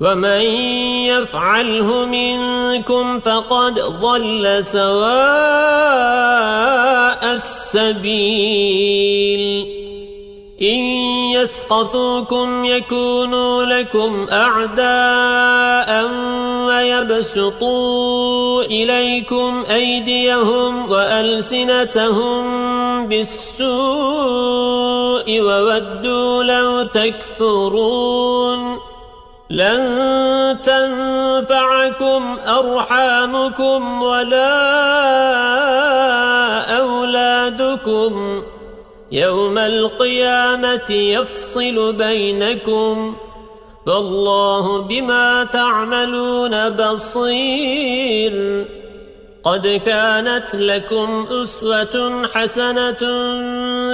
ومن يفعله منكم فقد ضل سواء السبيل إن يثقفوكم يكونوا لكم أعداء ويبسطوا إليكم أيديهم وألسنتهم بالسوء وودوا لو تكفرون لن تنفعكم أرحامكم ولا أولادكم. يوم القيامة يفصل بينكم. والله بما تعملون بصير. قد كانت لكم أسوة حسنة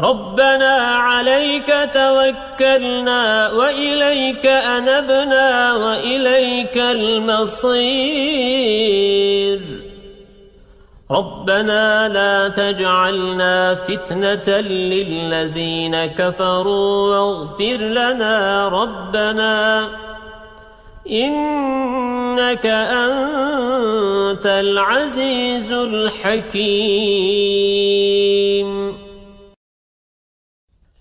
ربنا عليك توكلنا وإليك أنبنا وإليك المصير. ربنا لا تجعلنا فتنة للذين كفروا واغفر لنا ربنا إنك أنت العزيز الحكيم.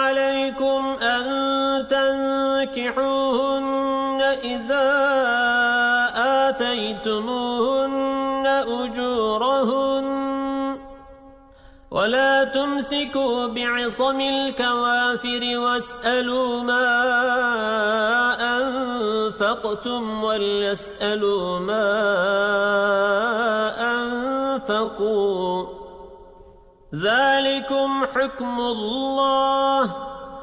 أن تنكحوهن إذا آتيتموهن أجورهن ولا تمسكوا بعصم الكوافر واسألوا ما أنفقتم وليسألوا ما أنفقوا ذلكم حكم الله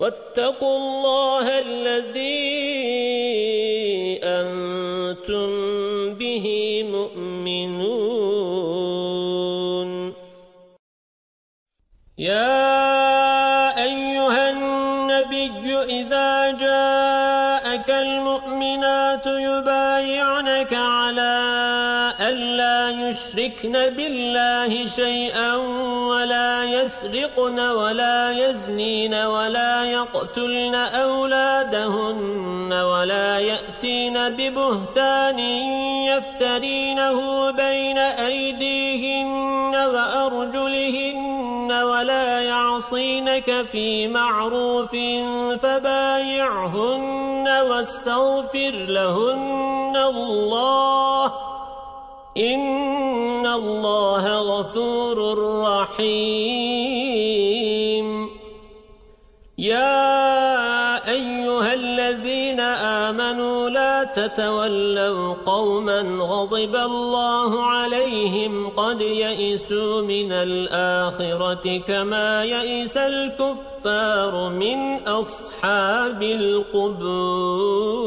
واتقوا الله الذي أنتم به مؤمنون. يا أيها النبي إذا جاءك المؤمنات يبايعنك على ألا يشركن بالله شيئا ولا يسرقن ولا يزنين ولا يقتلن أولادهن ولا يأتين ببهتان يفترينه بين أيديهن وأرجلهن ولا يعصينك في معروف فبايعهن واستغفر لهن الله إن الله غفور رحيم. يا أيها الذين آمنوا لا تتولوا قوما غضب الله عليهم قد يئسوا من الآخرة كما يئس الكفار من أصحاب القبور.